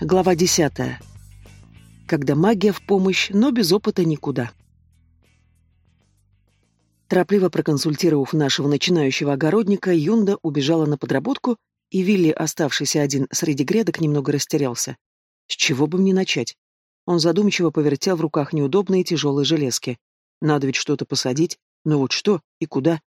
Глава десятая. Когда магия в помощь, но без опыта никуда. Торопливо проконсультировав нашего начинающего огородника, Юнда убежала на подработку, и Вилли, оставшийся один среди грядок, немного растерялся. С чего бы мне начать? Он задумчиво повертел в руках неудобные тяжелые железки. Надо ведь что-то посадить, но вот что и куда?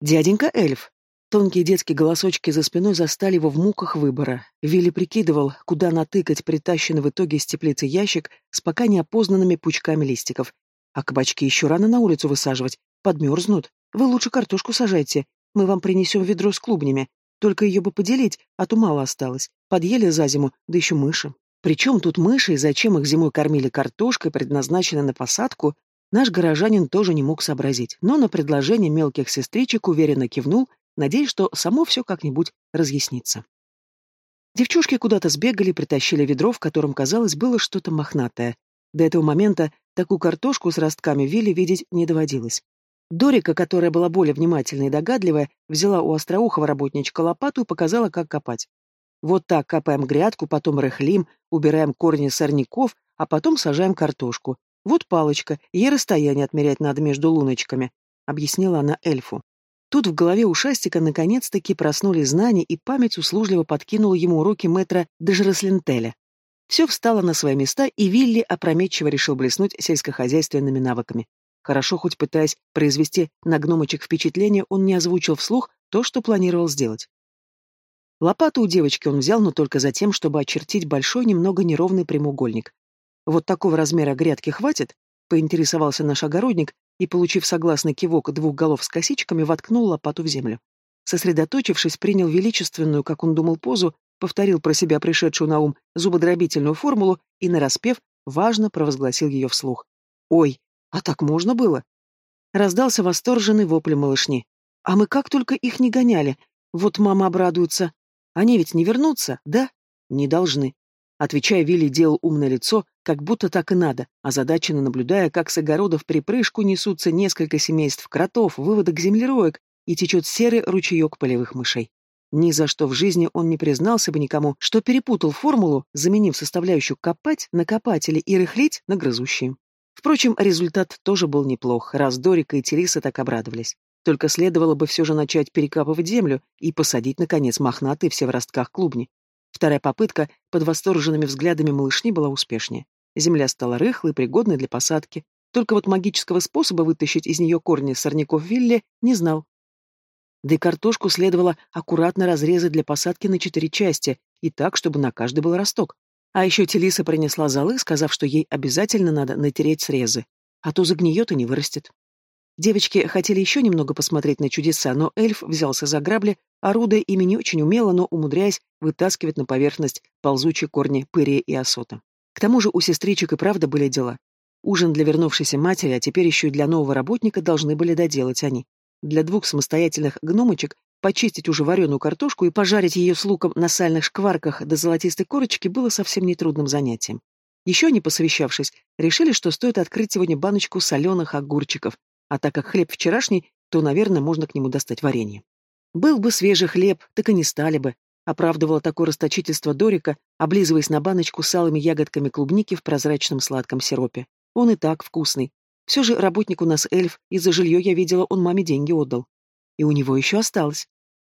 «Дяденька Эльф!» Тонкие детские голосочки за спиной застали его в муках выбора. Вилли прикидывал, куда натыкать притащенный в итоге из теплицы ящик с пока неопознанными пучками листиков. А кабачки еще рано на улицу высаживать, подмерзнут. Вы лучше картошку сажайте, мы вам принесем ведро с клубнями. Только ее бы поделить, а то мало осталось. Подъели за зиму, да еще мыши. Причем тут мыши и зачем их зимой кормили картошкой, предназначенной на посадку, наш горожанин тоже не мог сообразить, но на предложение мелких сестричек уверенно кивнул надеясь, что само все как-нибудь разъяснится. Девчушки куда-то сбегали, притащили ведро, в котором, казалось, было что-то мохнатое. До этого момента такую картошку с ростками Вилли видеть не доводилось. Дорика, которая была более внимательная и догадливая, взяла у остроухого работничка лопату и показала, как копать. Вот так копаем грядку, потом рыхлим, убираем корни сорняков, а потом сажаем картошку. Вот палочка, ей расстояние отмерять надо между луночками, — объяснила она эльфу. Тут в голове у Шастика наконец-таки проснулись знания, и память услужливо подкинула ему уроки мэтра Дежераслентеля. Все встало на свои места, и Вилли опрометчиво решил блеснуть сельскохозяйственными навыками. Хорошо, хоть пытаясь произвести на гномочек впечатление, он не озвучил вслух то, что планировал сделать. Лопату у девочки он взял, но только за тем, чтобы очертить большой, немного неровный прямоугольник. «Вот такого размера грядки хватит?» — поинтересовался наш огородник, и, получив согласный кивок двух голов с косичками, воткнул лопату в землю. Сосредоточившись, принял величественную, как он думал, позу, повторил про себя пришедшую на ум зубодробительную формулу и, нараспев, важно провозгласил ее вслух. «Ой, а так можно было?» Раздался восторженный вопль малышни. «А мы как только их не гоняли. Вот мама обрадуется. Они ведь не вернутся, да?» «Не должны». Отвечая, Вилли делал умное лицо, как будто так и надо, озадаченно наблюдая, как с огородов припрыжку несутся несколько семейств кротов, выводок землероек, и течет серый ручеек полевых мышей. Ни за что в жизни он не признался бы никому, что перепутал формулу, заменив составляющую «копать» на «копатели» и «рыхлить» на «грызущие». Впрочем, результат тоже был неплох, раз Дорика и Териса так обрадовались. Только следовало бы все же начать перекапывать землю и посадить, наконец, мохнатые все в ростках клубни. Вторая попытка под восторженными взглядами малышни была успешнее. Земля стала рыхлой, пригодной для посадки. Только вот магического способа вытащить из нее корни сорняков Вилли не знал. Да и картошку следовало аккуратно разрезать для посадки на четыре части, и так, чтобы на каждый был росток. А еще Телиса принесла золы, сказав, что ей обязательно надо натереть срезы, а то загниет и не вырастет. Девочки хотели еще немного посмотреть на чудеса, но эльф взялся за грабли, орудуя ими не очень умело, но умудряясь вытаскивать на поверхность ползучие корни пырия и осота. К тому же у сестричек и правда были дела. Ужин для вернувшейся матери, а теперь еще и для нового работника должны были доделать они. Для двух самостоятельных гномочек почистить уже вареную картошку и пожарить ее с луком на сальных шкварках до золотистой корочки было совсем нетрудным занятием. Еще не посовещавшись, решили, что стоит открыть сегодня баночку соленых огурчиков, а так как хлеб вчерашний, то, наверное, можно к нему достать варенье. Был бы свежий хлеб, так и не стали бы, Оправдывала такое расточительство Дорика, облизываясь на баночку с алыми ягодками клубники в прозрачном сладком сиропе. Он и так вкусный. Все же работник у нас эльф, и за жилье я видела, он маме деньги отдал. И у него еще осталось.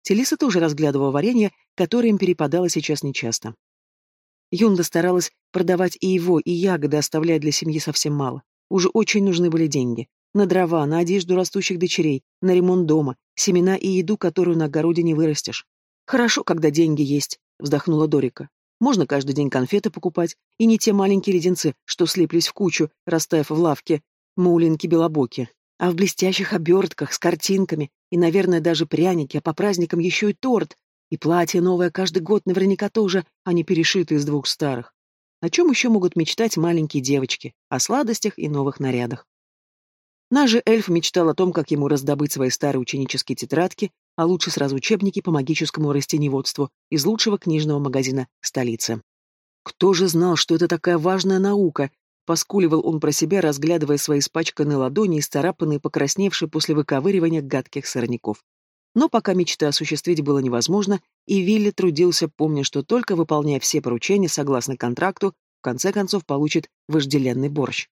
Телиса тоже разглядывала варенье, которое им перепадало сейчас нечасто. Юнда старалась продавать и его, и ягоды, оставляя для семьи совсем мало. Уже очень нужны были деньги. На дрова, на одежду растущих дочерей, на ремонт дома, семена и еду, которую на огороде не вырастешь. «Хорошо, когда деньги есть», — вздохнула Дорика. «Можно каждый день конфеты покупать, и не те маленькие леденцы, что слиплись в кучу, растаяв в лавке, маулинки-белобоки, а в блестящих обертках с картинками, и, наверное, даже пряники, а по праздникам еще и торт, и платье новое каждый год наверняка тоже, а не перешиты из двух старых. О чем еще могут мечтать маленькие девочки? О сладостях и новых нарядах. Наш же эльф мечтал о том, как ему раздобыть свои старые ученические тетрадки, а лучше сразу учебники по магическому растеневодству из лучшего книжного магазина столицы. Кто же знал, что это такая важная наука? Поскуливал он про себя, разглядывая свои испачканные ладони и старапанные, покрасневшие после выковыривания гадких сорняков. Но пока мечты осуществить было невозможно, и Вилли трудился, помня, что только выполняя все поручения согласно контракту, в конце концов получит вожделенный борщ.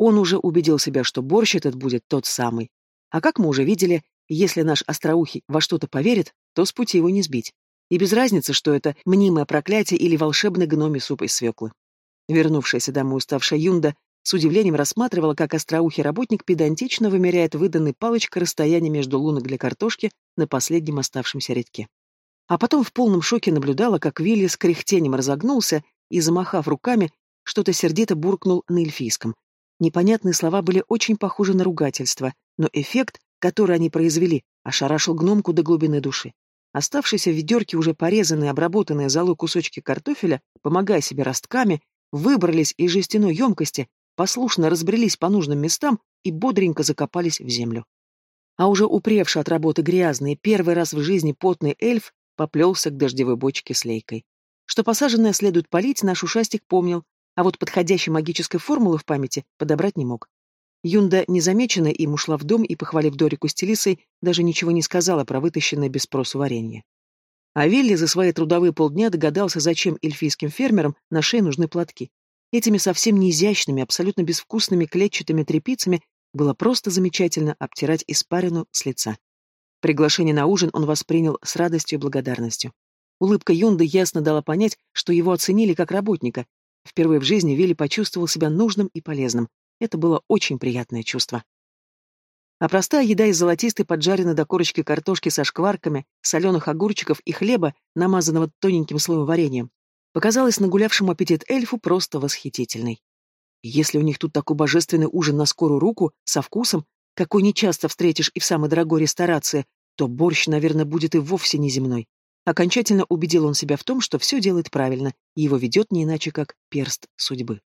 Он уже убедил себя, что борщ этот будет тот самый. А как мы уже видели, если наш остроухий во что-то поверит, то с пути его не сбить. И без разницы, что это мнимое проклятие или волшебный гномий суп из свеклы. Вернувшаяся домой уставшая Юнда с удивлением рассматривала, как остроухий работник педантично вымеряет выданной палочкой расстояние между лунок для картошки на последнем оставшемся редке. А потом в полном шоке наблюдала, как Вилли с кряхтением разогнулся и, замахав руками, что-то сердито буркнул на эльфийском. Непонятные слова были очень похожи на ругательство, но эффект, который они произвели, ошарашил гномку до глубины души. Оставшиеся в ведерке уже порезанные, обработанные золой кусочки картофеля, помогая себе ростками, выбрались из жестяной емкости, послушно разбрелись по нужным местам и бодренько закопались в землю. А уже упревший от работы грязный, первый раз в жизни потный эльф поплелся к дождевой бочке с лейкой. Что посаженное следует полить, наш ушастик помнил, а вот подходящей магической формулы в памяти подобрать не мог. Юнда, незамеченная им, ушла в дом и, похвалив Дорику с Телисой, даже ничего не сказала про вытащенное без спросу варенье. А Вилли за свои трудовые полдня догадался, зачем эльфийским фермерам на шее нужны платки. Этими совсем не изящными, абсолютно безвкусными клетчатыми тряпицами было просто замечательно обтирать испарину с лица. Приглашение на ужин он воспринял с радостью и благодарностью. Улыбка Юнды ясно дала понять, что его оценили как работника. Впервые в жизни Вилли почувствовал себя нужным и полезным. Это было очень приятное чувство. А простая еда из золотистой поджаренной до корочки картошки со шкварками, соленых огурчиков и хлеба, намазанного тоненьким слоем вареньем, показалась нагулявшему аппетит эльфу просто восхитительной. Если у них тут такой божественный ужин на скорую руку, со вкусом, какой нечасто встретишь и в самой дорогой ресторации, то борщ, наверное, будет и вовсе неземной. Окончательно убедил он себя в том, что все делает правильно, и его ведет не иначе, как перст судьбы.